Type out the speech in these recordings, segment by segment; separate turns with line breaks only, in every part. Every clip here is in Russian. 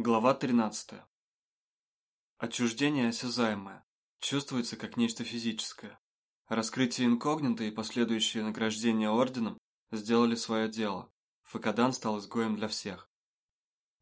Глава 13. Отчуждение осязаемое. Чувствуется как нечто физическое. Раскрытие инкогнито и последующее награждение орденом сделали свое дело. Факадан стал изгоем для всех.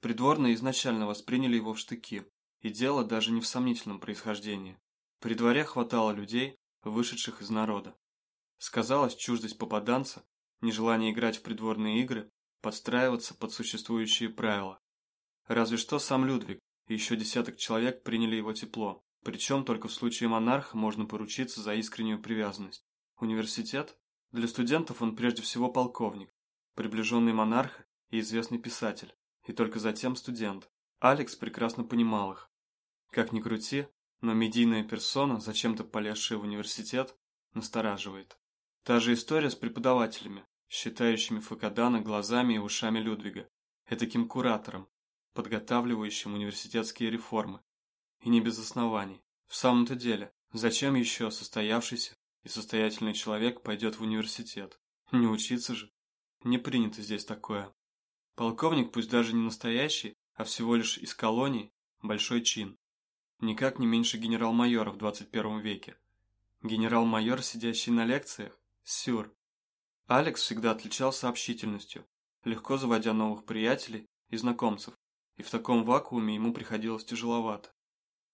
Придворные изначально восприняли его в штыки, и дело даже не в сомнительном происхождении. При дворе хватало людей, вышедших из народа. Сказалась чуждость попаданца, нежелание играть в придворные игры, подстраиваться под существующие правила. Разве что сам Людвиг и еще десяток человек приняли его тепло, причем только в случае монарха можно поручиться за искреннюю привязанность. Университет? Для студентов он прежде всего полковник, приближенный монарха и известный писатель, и только затем студент. Алекс прекрасно понимал их. Как ни крути, но медийная персона, зачем-то полезшая в университет, настораживает. Та же история с преподавателями, считающими Факадана глазами и ушами Людвига, этаким куратором, подготавливающим университетские реформы. И не без оснований. В самом-то деле, зачем еще состоявшийся и состоятельный человек пойдет в университет? Не учиться же. Не принято здесь такое. Полковник, пусть даже не настоящий, а всего лишь из колоний, большой чин. Никак не меньше генерал-майора в 21 веке. Генерал-майор, сидящий на лекциях? Сюр. Алекс всегда отличался общительностью, легко заводя новых приятелей и знакомцев, и в таком вакууме ему приходилось тяжеловато.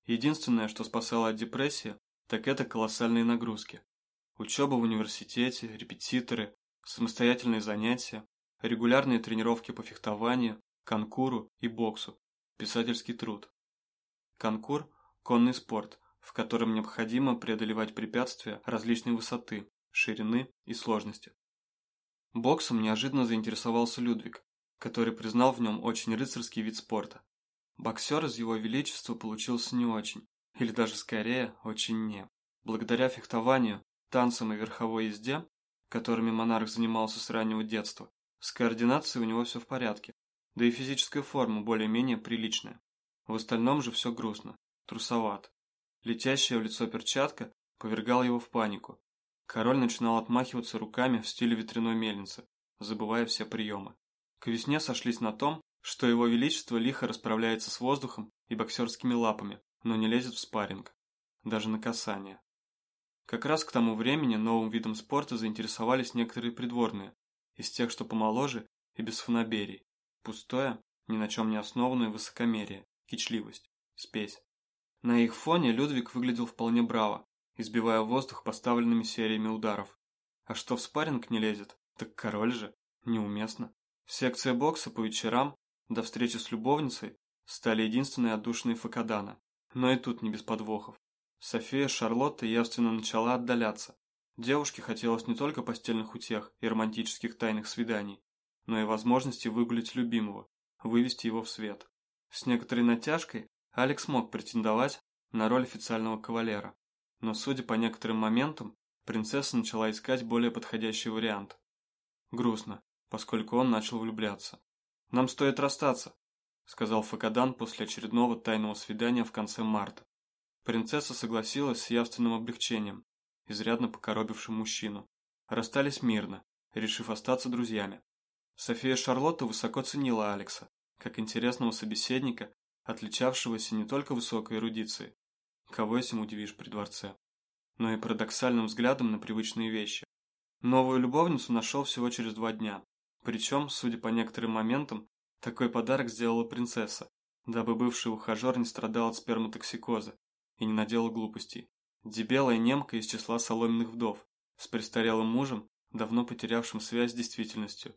Единственное, что спасало от депрессии, так это колоссальные нагрузки. Учеба в университете, репетиторы, самостоятельные занятия, регулярные тренировки по фехтованию, конкуру и боксу, писательский труд. Конкур – конный спорт, в котором необходимо преодолевать препятствия различной высоты, ширины и сложности. Боксом неожиданно заинтересовался Людвиг, который признал в нем очень рыцарский вид спорта. Боксер из его величества получился не очень, или даже скорее, очень не. Благодаря фехтованию, танцам и верховой езде, которыми монарх занимался с раннего детства, с координацией у него все в порядке, да и физическая форма более-менее приличная. В остальном же все грустно, трусоват. Летящая в лицо перчатка повергала его в панику. Король начинал отмахиваться руками в стиле ветряной мельницы, забывая все приемы. К весне сошлись на том, что его величество лихо расправляется с воздухом и боксерскими лапами, но не лезет в спарринг, даже на касание. Как раз к тому времени новым видом спорта заинтересовались некоторые придворные, из тех, что помоложе и без фанаберий. Пустое, ни на чем не основанное высокомерие, кичливость, спесь. На их фоне Людвиг выглядел вполне браво, избивая воздух поставленными сериями ударов. А что в спарринг не лезет, так король же, неуместно. Секция бокса по вечерам, до встречи с любовницей, стали единственной отдушиной Факадана. Но и тут не без подвохов. София Шарлотта явственно начала отдаляться. Девушке хотелось не только постельных утех и романтических тайных свиданий, но и возможности выгулить любимого, вывести его в свет. С некоторой натяжкой Алекс мог претендовать на роль официального кавалера, но, судя по некоторым моментам, принцесса начала искать более подходящий вариант. Грустно, поскольку он начал влюбляться. «Нам стоит расстаться», — сказал Факадан после очередного тайного свидания в конце марта. Принцесса согласилась с явственным облегчением, изрядно покоробившим мужчину. Расстались мирно, решив остаться друзьями. София Шарлотта высоко ценила Алекса, как интересного собеседника, отличавшегося не только высокой эрудицией, кого этим удивишь при дворце, но и парадоксальным взглядом на привычные вещи. Новую любовницу нашел всего через два дня, причем, судя по некоторым моментам, такой подарок сделала принцесса, дабы бывший ухажер не страдал от сперматоксикоза и не наделал глупостей. Дебелая немка из числа соломенных вдов, с престарелым мужем, давно потерявшим связь с действительностью.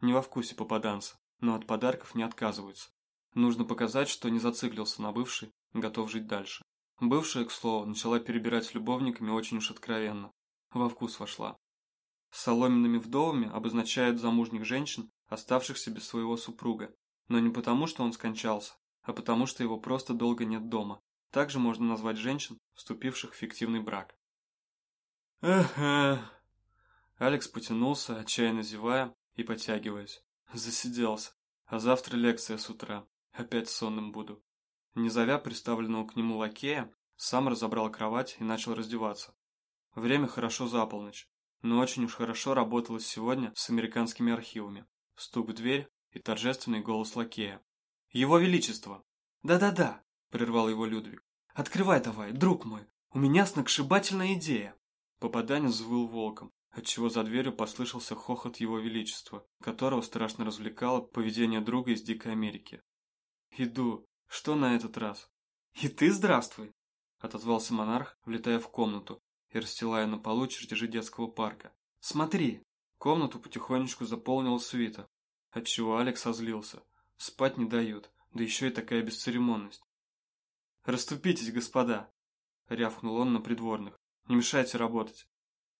Не во вкусе попаданца, но от подарков не отказываются. Нужно показать, что не зациклился на бывшей, готов жить дальше. Бывшая, к слову, начала перебирать с любовниками очень уж откровенно. Во вкус вошла. Соломенными вдовами обозначают замужних женщин, оставшихся без своего супруга, но не потому, что он скончался, а потому, что его просто долго нет дома. Также можно назвать женщин, вступивших в фиктивный брак. эх Алекс потянулся, отчаянно зевая и потягиваясь. Засиделся. А завтра лекция с утра. Опять сонным буду. Не зовя приставленного к нему лакея, сам разобрал кровать и начал раздеваться. Время хорошо за полночь но очень уж хорошо работалось сегодня с американскими архивами. Стук в дверь и торжественный голос лакея. Его Величество!» «Да-да-да!» – прервал его Людвиг. «Открывай давай, друг мой! У меня сногсшибательная идея!» Попаданец взвыл волком, отчего за дверью послышался хохот его величества, которого страшно развлекало поведение друга из Дикой Америки. «Иду. Что на этот раз?» «И ты здравствуй!» – отозвался монарх, влетая в комнату и расстилая на полу чертежи детского парка. «Смотри!» Комнату потихонечку заполнила свита, отчего Алекс озлился. Спать не дают, да еще и такая бесцеремонность. «Раступитесь, господа!» – рявкнул он на придворных. «Не мешайте работать!»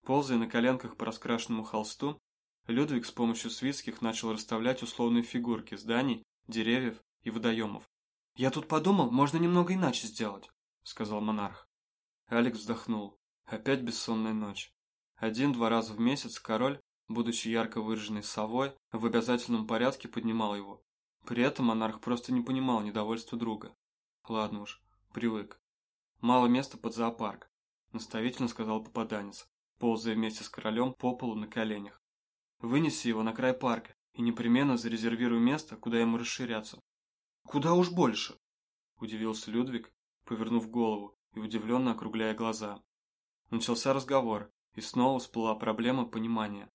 Ползая на коленках по раскрашенному холсту, Людвиг с помощью свитских начал расставлять условные фигурки зданий, деревьев и водоемов. «Я тут подумал, можно немного иначе сделать», — сказал монарх. Алекс вздохнул. Опять бессонная ночь. Один-два раза в месяц король, будучи ярко выраженной совой, в обязательном порядке поднимал его. При этом монарх просто не понимал недовольства друга. Ладно уж, привык. Мало места под зоопарк, наставительно сказал попаданец ползая вместе с королем по полу на коленях. Вынеси его на край парка и непременно зарезервируй место, куда ему расширяться. Куда уж больше, удивился Людвиг, повернув голову и удивленно округляя глаза. Начался разговор, и снова всплыла проблема понимания.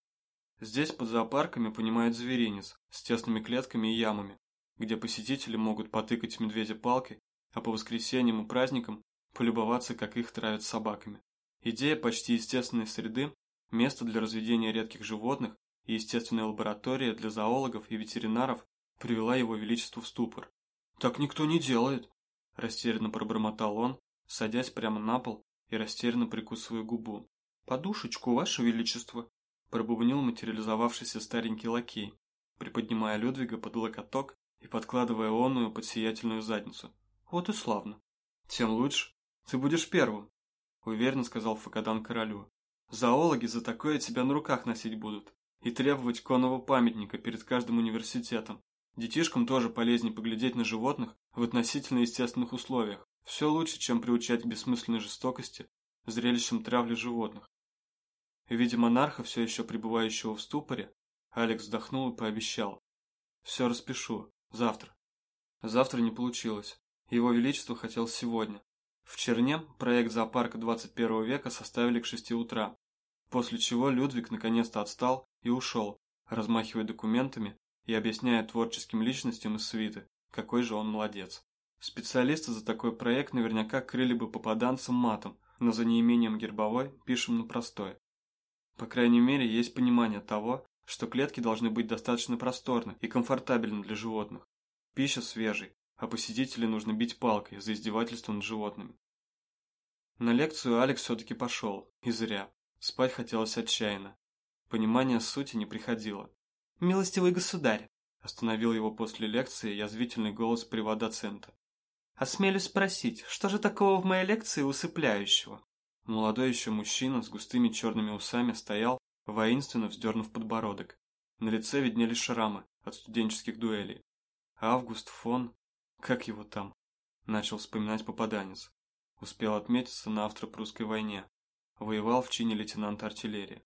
Здесь под зоопарками понимают зверинец с тесными клетками и ямами, где посетители могут потыкать медведя палкой, а по воскресеньям и праздникам полюбоваться, как их травят собаками. Идея почти естественной среды, место для разведения редких животных и естественная лаборатория для зоологов и ветеринаров привела его величеству в ступор. «Так никто не делает», – растерянно пробормотал он, садясь прямо на пол и растерянно прикусывая губу. «Подушечку, ваше величество», – пробубнил материализовавшийся старенький лакей, приподнимая Людвига под локоток и подкладывая онную под сиятельную задницу. «Вот и славно. Тем лучше. Ты будешь первым уверенно сказал Факадан королю. Зоологи за такое тебя на руках носить будут и требовать конного памятника перед каждым университетом. Детишкам тоже полезнее поглядеть на животных в относительно естественных условиях. Все лучше, чем приучать к бессмысленной жестокости, зрелищем травли животных. Видя монарха, все еще пребывающего в ступоре, Алекс вздохнул и пообещал. «Все распишу. Завтра». Завтра не получилось. Его Величество хотел сегодня. В Черне проект зоопарка 21 века составили к 6 утра, после чего Людвиг наконец-то отстал и ушел, размахивая документами и объясняя творческим личностям из свиты, какой же он молодец. Специалисты за такой проект наверняка крыли бы попаданцам матом, но за неимением гербовой пишем на простой. По крайней мере, есть понимание того, что клетки должны быть достаточно просторны и комфортабельны для животных. Пища свежей, а посетителей нужно бить палкой за издевательство над животными. На лекцию Алекс все-таки пошел, и зря. Спать хотелось отчаянно. Понимание сути не приходило. «Милостивый государь!» – остановил его после лекции язвительный голос приват-доцента. «Осмелюсь спросить, что же такого в моей лекции усыпляющего?» Молодой еще мужчина с густыми черными усами стоял, воинственно вздернув подбородок. На лице виднелись шрамы от студенческих дуэлей. Август фон как его там? Начал вспоминать попаданец. Успел отметиться на австро-прусской войне. Воевал в чине лейтенанта артиллерии.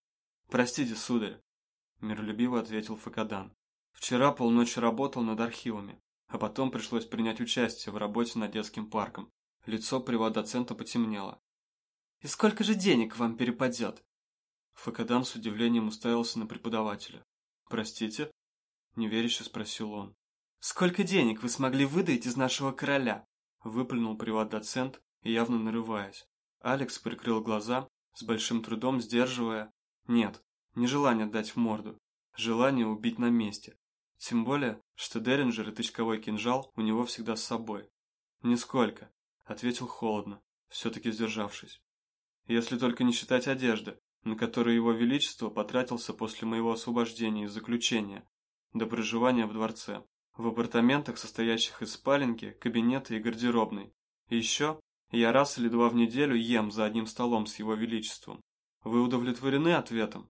«Простите, сударь», – миролюбиво ответил Факадан. «Вчера полночи работал над архивами, а потом пришлось принять участие в работе над детским парком. Лицо приват-доцента потемнело. «И сколько же денег вам перепадет?» Факадан с удивлением уставился на преподавателя. «Простите?» – неверяще спросил он. «Сколько денег вы смогли выдать из нашего короля?» Выплюнул приват-доцент, явно нарываясь. Алекс прикрыл глаза, с большим трудом сдерживая... Нет, не желание дать в морду, желание убить на месте. Тем более, что Деринджер и тычковой кинжал у него всегда с собой. «Нисколько», — ответил холодно, все-таки сдержавшись. «Если только не считать одежды, на которую его величество потратился после моего освобождения из заключения, до проживания в дворце в апартаментах, состоящих из спаленки, кабинета и гардеробной. И еще я раз или два в неделю ем за одним столом с его величеством. Вы удовлетворены ответом?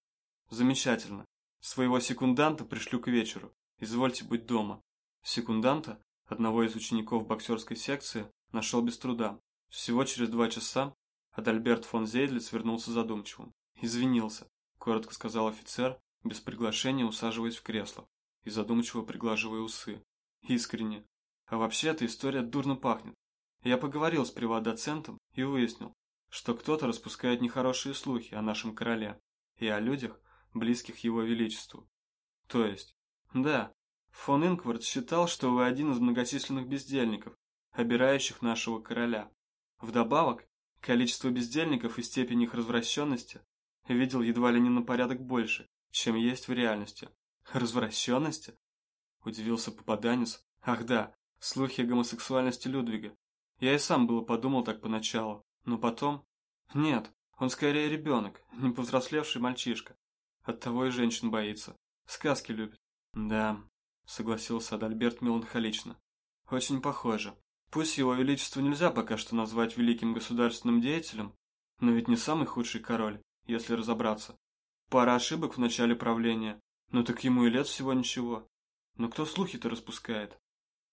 Замечательно. Своего секунданта пришлю к вечеру. Извольте быть дома. Секунданта, одного из учеников боксерской секции, нашел без труда. Всего через два часа Адальберт фон Зейдлиц вернулся задумчивым. «Извинился», – коротко сказал офицер, без приглашения усаживаясь в кресло и задумчиво приглаживая усы. Искренне. А вообще эта история дурно пахнет. Я поговорил с приват-доцентом и выяснил, что кто-то распускает нехорошие слухи о нашем короле и о людях, близких его величеству. То есть, да, фон Инквард считал, что вы один из многочисленных бездельников, обирающих нашего короля. Вдобавок, количество бездельников и степень их развращенности видел едва ли не на порядок больше, чем есть в реальности. Развращенности? Удивился попаданец. Ах да, слухи о гомосексуальности Людвига. Я и сам было подумал так поначалу, но потом... Нет, он скорее ребенок, не повзрослевший мальчишка. Оттого и женщин боится. Сказки любит. Да, согласился Адальберт меланхолично. Очень похоже. Пусть его величество нельзя пока что назвать великим государственным деятелем, но ведь не самый худший король, если разобраться. Пара ошибок в начале правления, ну так ему и лет всего ничего. Но кто слухи-то распускает?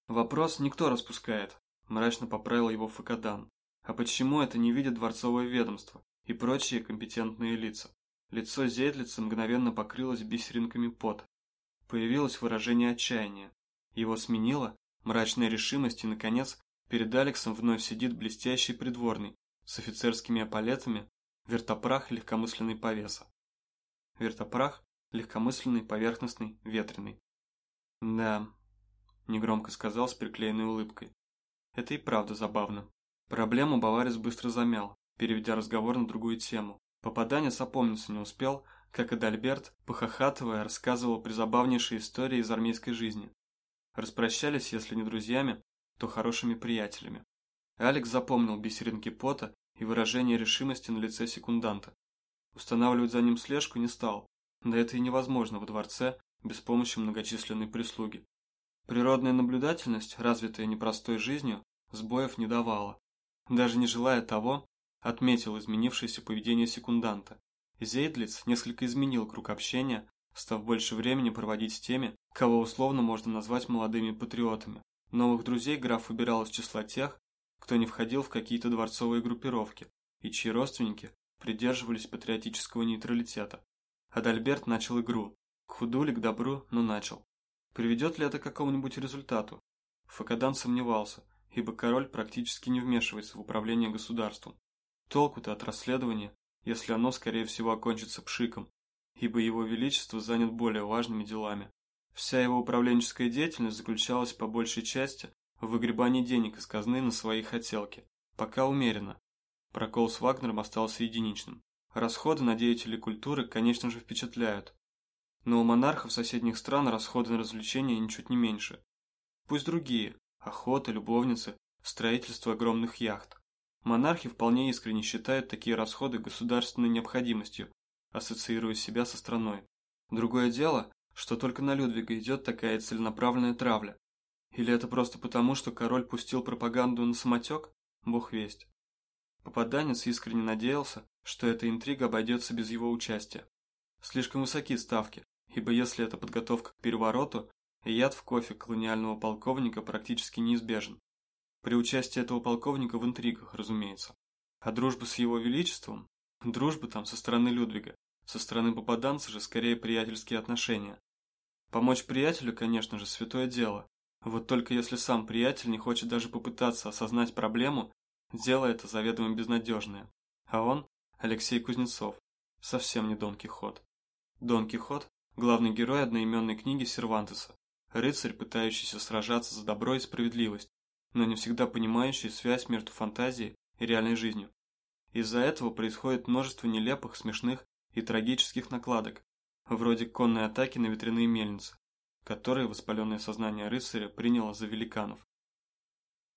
Вопрос никто распускает, мрачно поправил его Факадан. А почему это не видит дворцовое ведомство и прочие компетентные лица? Лицо Зейдлица мгновенно покрылось бисеринками пота. Появилось выражение отчаяния. Его сменила мрачная решимость и, наконец, перед Алексом вновь сидит блестящий придворный с офицерскими эполетами, вертопрах легкомысленный повеса. Вертопрах – легкомысленный, поверхностный, ветреный. «Да», – негромко сказал с приклеенной улыбкой. «Это и правда забавно». Проблему Баварис быстро замял, переведя разговор на другую тему. Попаданец опомниться не успел, как Эдальберт, похохатывая, рассказывал призабавнейшие истории из армейской жизни. Распрощались, если не друзьями, то хорошими приятелями. Алекс запомнил бисеринки пота и выражение решимости на лице секунданта. Устанавливать за ним слежку не стал, да это и невозможно во дворце без помощи многочисленной прислуги. Природная наблюдательность, развитая непростой жизнью, сбоев не давала. Даже не желая того, отметил изменившееся поведение секунданта. Зейдлиц несколько изменил круг общения, став больше времени проводить с теми, кого условно можно назвать молодыми патриотами. Новых друзей граф выбирал из числа тех, кто не входил в какие-то дворцовые группировки и чьи родственники придерживались патриотического нейтралитета. Адальберт начал игру. К худу ли, к добру, но начал. Приведет ли это к какому-нибудь результату? Факадан сомневался, ибо король практически не вмешивается в управление государством. Толку-то от расследования, если оно, скорее всего, окончится пшиком, ибо его величество занят более важными делами. Вся его управленческая деятельность заключалась по большей части в выгребании денег из казны на свои хотелки, пока умеренно, Прокол с Вагнером остался единичным. Расходы на деятелей культуры, конечно же, впечатляют. Но у монархов соседних стран расходы на развлечения ничуть не меньше. Пусть другие – охота, любовницы, строительство огромных яхт. Монархи вполне искренне считают такие расходы государственной необходимостью, ассоциируя себя со страной. Другое дело, что только на Людвига идет такая целенаправленная травля. Или это просто потому, что король пустил пропаганду на самотек? Бог весть. Попаданец искренне надеялся, что эта интрига обойдется без его участия. Слишком высоки ставки, ибо если это подготовка к перевороту, яд в кофе колониального полковника практически неизбежен. При участии этого полковника в интригах, разумеется. А дружба с его величеством? Дружба там со стороны Людвига, со стороны попаданца же скорее приятельские отношения. Помочь приятелю, конечно же, святое дело. Вот только если сам приятель не хочет даже попытаться осознать проблему Дело это заведомо безнадежное. А он, Алексей Кузнецов, совсем не Дон Кихот. Дон Кихот – главный герой одноименной книги Сервантеса, рыцарь, пытающийся сражаться за добро и справедливость, но не всегда понимающий связь между фантазией и реальной жизнью. Из-за этого происходит множество нелепых, смешных и трагических накладок, вроде конной атаки на ветряные мельницы, которые воспаленное сознание рыцаря приняло за великанов.